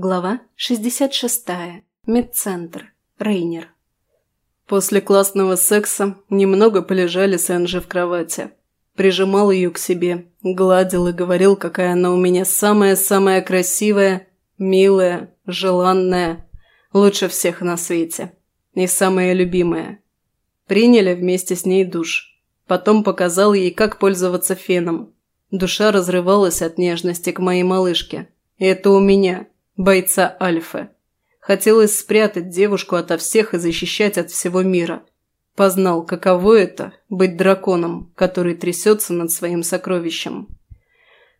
Глава 66. Медцентр. Рейнер. После классного секса немного полежали с Энджи в кровати. Прижимал ее к себе, гладил и говорил, какая она у меня самая-самая красивая, милая, желанная, лучше всех на свете. И самая любимая. Приняли вместе с ней душ. Потом показал ей, как пользоваться феном. Душа разрывалась от нежности к моей малышке. Это у меня, бойца Альфа. Хотелось спрятать девушку ото всех и защищать от всего мира. Познал, каково это – быть драконом, который трясется над своим сокровищем.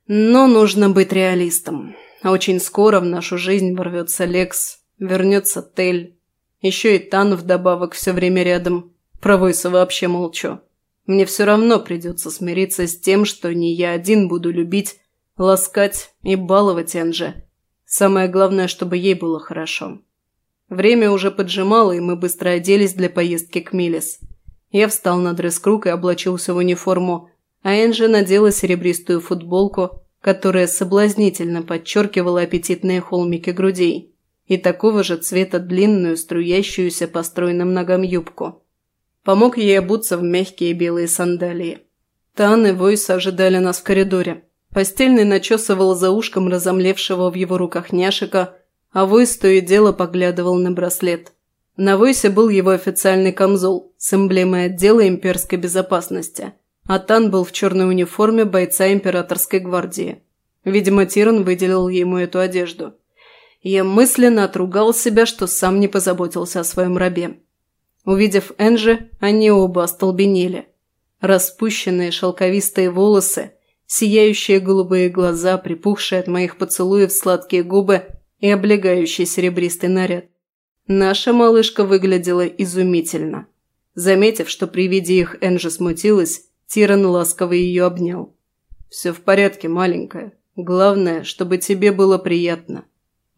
Но нужно быть реалистом. Очень скоро в нашу жизнь ворвется Лекс, вернется Тель. Еще и Тан вдобавок все время рядом. Про Войса вообще молчу. Мне все равно придется смириться с тем, что не я один буду любить, ласкать и баловать Энджи. Самое главное, чтобы ей было хорошо. Время уже поджимало, и мы быстро оделись для поездки к Милис. Я встал на дресс-круг и облачился в униформу, а Энджи надела серебристую футболку, которая соблазнительно подчеркивала аппетитные холмики грудей, и такого же цвета длинную, струящуюся по стройным ногам юбку. Помог ей обуться в мягкие белые сандалии. Тан и Войс ожидали нас в коридоре. Постельный начесывал за ушком разомлевшего в его руках няшика, а Войс то и дело поглядывал на браслет. На Войсе был его официальный камзол с эмблемой отдела имперской безопасности, а Тан был в черной униформе бойца императорской гвардии. Видимо, Тиран выделил ему эту одежду. Я мысленно отругал себя, что сам не позаботился о своем рабе. Увидев Энджи, они оба остолбенели. Распущенные шелковистые волосы, сияющие голубые глаза, припухшие от моих поцелуев сладкие губы и облегающий серебристый наряд. Наша малышка выглядела изумительно. Заметив, что при виде их Энджи смутилась, Тиран ласково ее обнял. «Все в порядке, маленькая. Главное, чтобы тебе было приятно».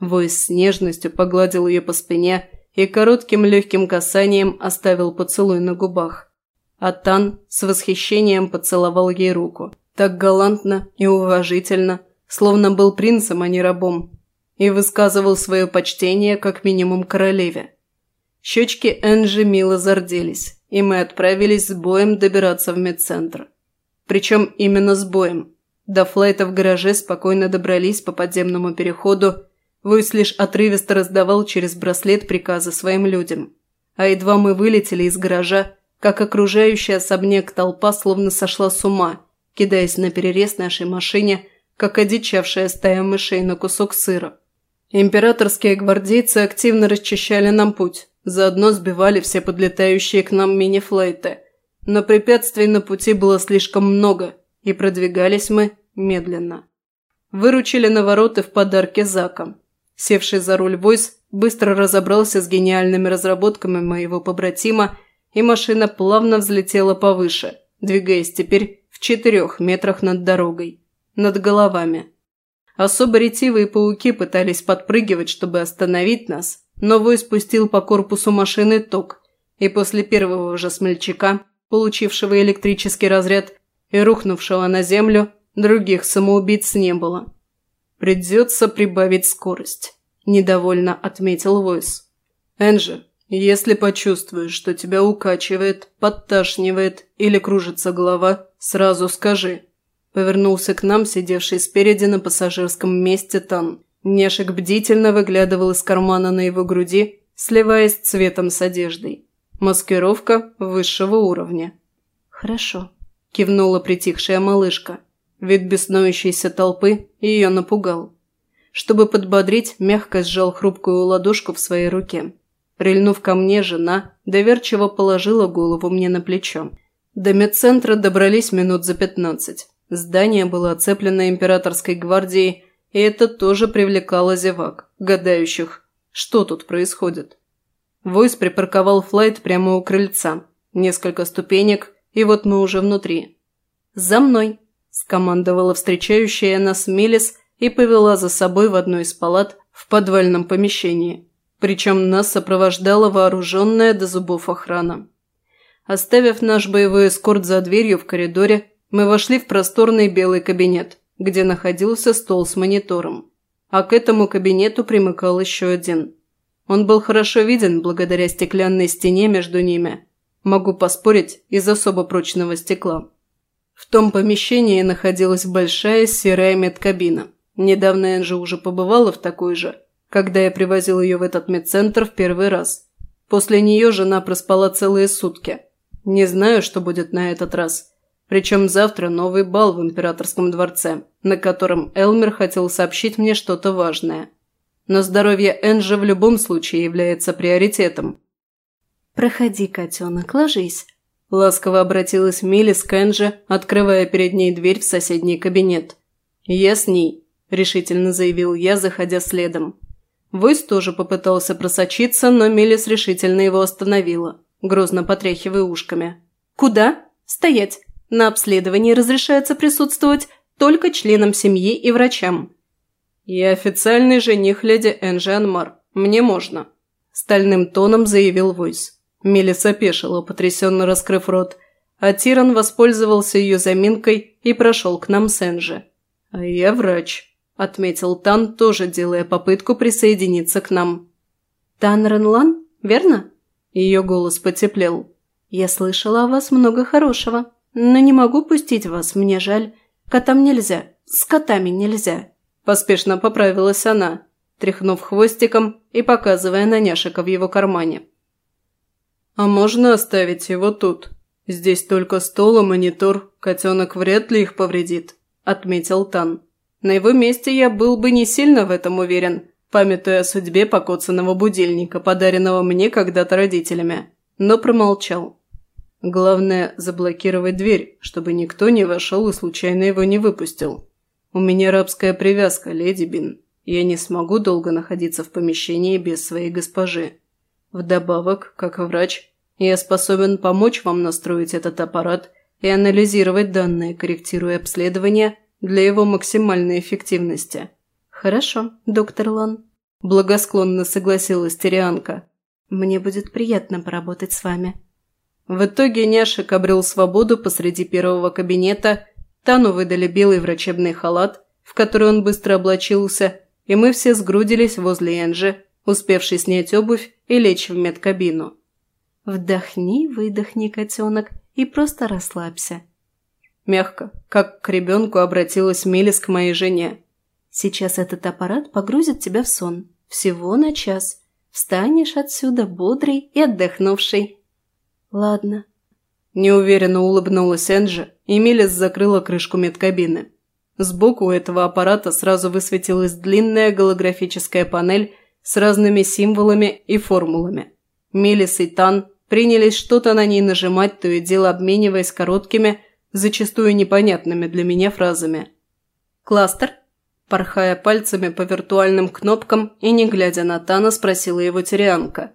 Войс с нежностью погладил ее по спине и коротким легким касанием оставил поцелуй на губах. А Тан с восхищением поцеловал ей руку. Так галантно и уважительно, словно был принцем, а не рабом. И высказывал свое почтение как минимум королеве. Щечки Энджи мило зарделись, и мы отправились с боем добираться в медцентр. Причем именно с боем. До флайта в гараже спокойно добрались по подземному переходу Войс лишь отрывисто раздавал через браслет приказы своим людям. А едва мы вылетели из гаража, как окружающая особняк толпа словно сошла с ума, кидаясь на перерез нашей машине, как одичавшая стая мышей на кусок сыра. Императорские гвардейцы активно расчищали нам путь, заодно сбивали все подлетающие к нам мини-флайты. Но препятствий на пути было слишком много, и продвигались мы медленно. Выручили на вороты в подарке Заком. Севший за руль Войс быстро разобрался с гениальными разработками моего побратима, и машина плавно взлетела повыше, двигаясь теперь в четырех метрах над дорогой, над головами. Особо ретивые пауки пытались подпрыгивать, чтобы остановить нас, но Войс пустил по корпусу машины ток, и после первого же смельчака, получившего электрический разряд и рухнувшего на землю, других самоубийц не было. «Придется прибавить скорость», – недовольно отметил Войс. «Энджи, если почувствуешь, что тебя укачивает, подташнивает или кружится голова, сразу скажи». Повернулся к нам, сидевший спереди на пассажирском месте Тан. Нешек бдительно выглядывал из кармана на его груди, сливаясь цветом с одеждой. Маскировка высшего уровня. «Хорошо», – кивнула притихшая малышка. Вид беснующейся толпы ее напугал. Чтобы подбодрить, мягко сжал хрупкую ладошку в своей руке. Прильнув ко мне, жена доверчиво положила голову мне на плечо. До медцентра добрались минут за пятнадцать. Здание было оцеплено императорской гвардией, и это тоже привлекало зевак, гадающих, что тут происходит. Войс припарковал флайт прямо у крыльца. Несколько ступенек, и вот мы уже внутри. «За мной!» – скомандовала встречающая нас Мелис и повела за собой в одну из палат в подвальном помещении. Причем нас сопровождала вооруженная до зубов охрана. Оставив наш боевой эскорт за дверью в коридоре, мы вошли в просторный белый кабинет, где находился стол с монитором. а к этому кабинету примыкал еще один. Он был хорошо виден благодаря стеклянной стене между ними. Могу поспорить, из особо прочного стекла. В том помещении находилась большая серая медкабина. Недавно Энджи уже побывала в такой же, когда я привозил ее в этот медцентр в первый раз. После нее жена проспала целые сутки. Не знаю, что будет на этот раз. Причем завтра новый бал в императорском дворце, на котором Элмер хотел сообщить мне что-то важное. Но здоровье Энджи в любом случае является приоритетом. «Проходи, котенок, ложись», – ласково обратилась Милли к Энджи, открывая перед ней дверь в соседний кабинет. «Я с ней», – решительно заявил я, заходя следом. Войс тоже попытался просочиться, но Милис решительно его остановила, грозно потряхивая ушками. «Куда? Стоять! На обследовании разрешается присутствовать только членам семьи и врачам». «Я официальный жених леди Энжи Анмар. Мне можно», – стальным тоном заявил Войс. Мелис опешила, потрясенно раскрыв рот, а Тиран воспользовался ее заминкой и прошел к нам с Энжи. «А я врач», – отметил Тан, тоже делая попытку присоединиться к нам. «Тан Ренлан, верно?» Ее голос потеплел. «Я слышала о вас много хорошего». «Но не могу пустить вас, мне жаль. Котам нельзя. С котами нельзя». Поспешно поправилась она, тряхнув хвостиком и показывая на няшика в его кармане. «А можно оставить его тут? Здесь только стол и монитор, котенок вряд ли их повредит», – отметил Тан. «На его месте я был бы не сильно в этом уверен, памятуя о судьбе покоцанного будильника, подаренного мне когда-то родителями, но промолчал. Главное – заблокировать дверь, чтобы никто не вошел и случайно его не выпустил. У меня рабская привязка, леди Бин. Я не смогу долго находиться в помещении без своей госпожи. Вдобавок, как врач, я способен помочь вам настроить этот аппарат и анализировать данные, корректируя обследование для его максимальной эффективности. «Хорошо, доктор Лан», – благосклонно согласилась Тирианка. «Мне будет приятно поработать с вами». В итоге няшек обрел свободу посреди первого кабинета, Тану выдали белый врачебный халат, в который он быстро облачился, и мы все сгрудились возле Энжи, успевшей снять обувь и лечь в медкабину. «Вдохни, выдохни, котенок, и просто расслабься». Мягко, как к ребенку обратилась Мелис к моей жене. «Сейчас этот аппарат погрузит тебя в сон. Всего на час. Встанешь отсюда бодрый и отдохнувший. «Ладно». Неуверенно улыбнулась Энджи, и Милис закрыла крышку медкабины. Сбоку у этого аппарата сразу высветилась длинная голографическая панель с разными символами и формулами. Милис и Тан принялись что-то на ней нажимать, то и дело обмениваясь короткими, зачастую непонятными для меня фразами. «Кластер?» Порхая пальцами по виртуальным кнопкам и не глядя на Тана, спросила его Тирианка.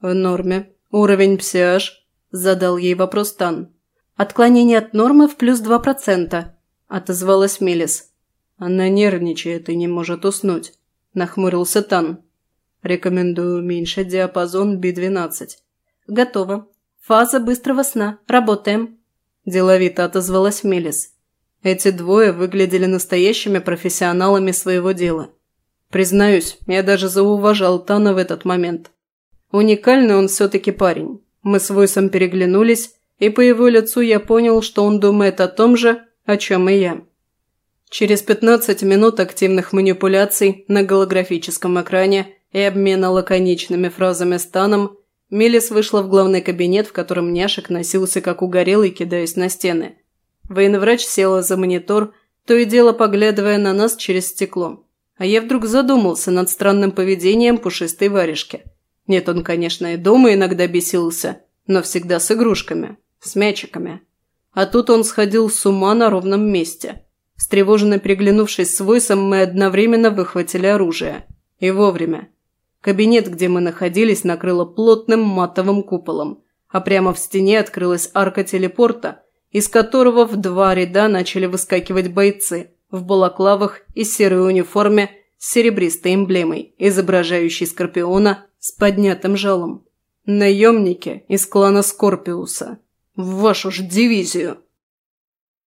«В норме. Уровень псиаж?» Задал ей вопрос Тан. «Отклонение от нормы в плюс два процента», – отозвалась Мелис. «Она нервничает и не может уснуть», – нахмурился Тан. «Рекомендую уменьшить диапазон Би-12». «Готово. Фаза быстрого сна. Работаем», – деловито отозвалась Мелис. Эти двое выглядели настоящими профессионалами своего дела. Признаюсь, я даже зауважал Тана в этот момент. Уникальный он все-таки парень. Мы с Войсом переглянулись, и по его лицу я понял, что он думает о том же, о чем и я. Через 15 минут активных манипуляций на голографическом экране и обмена лаконичными фразами с Таном, Мелис вышла в главный кабинет, в котором няшек носился как угорелый, кидаясь на стены. Военврач села за монитор, то и дело поглядывая на нас через стекло. А я вдруг задумался над странным поведением пушистой варежки – нет, он, конечно, и дома иногда бесился, но всегда с игрушками, с мячиками. А тут он сходил с ума на ровном месте. Встревоженно приглянувшись с Войсом, мы одновременно выхватили оружие. И вовремя. Кабинет, где мы находились, накрыло плотным матовым куполом, а прямо в стене открылась арка телепорта, из которого в два ряда начали выскакивать бойцы в балаклавах и серой униформе с серебристой эмблемой, изображающей скорпиона с поднятым жалом. Наемники из клана Скорпиуса. В вашу ж дивизию.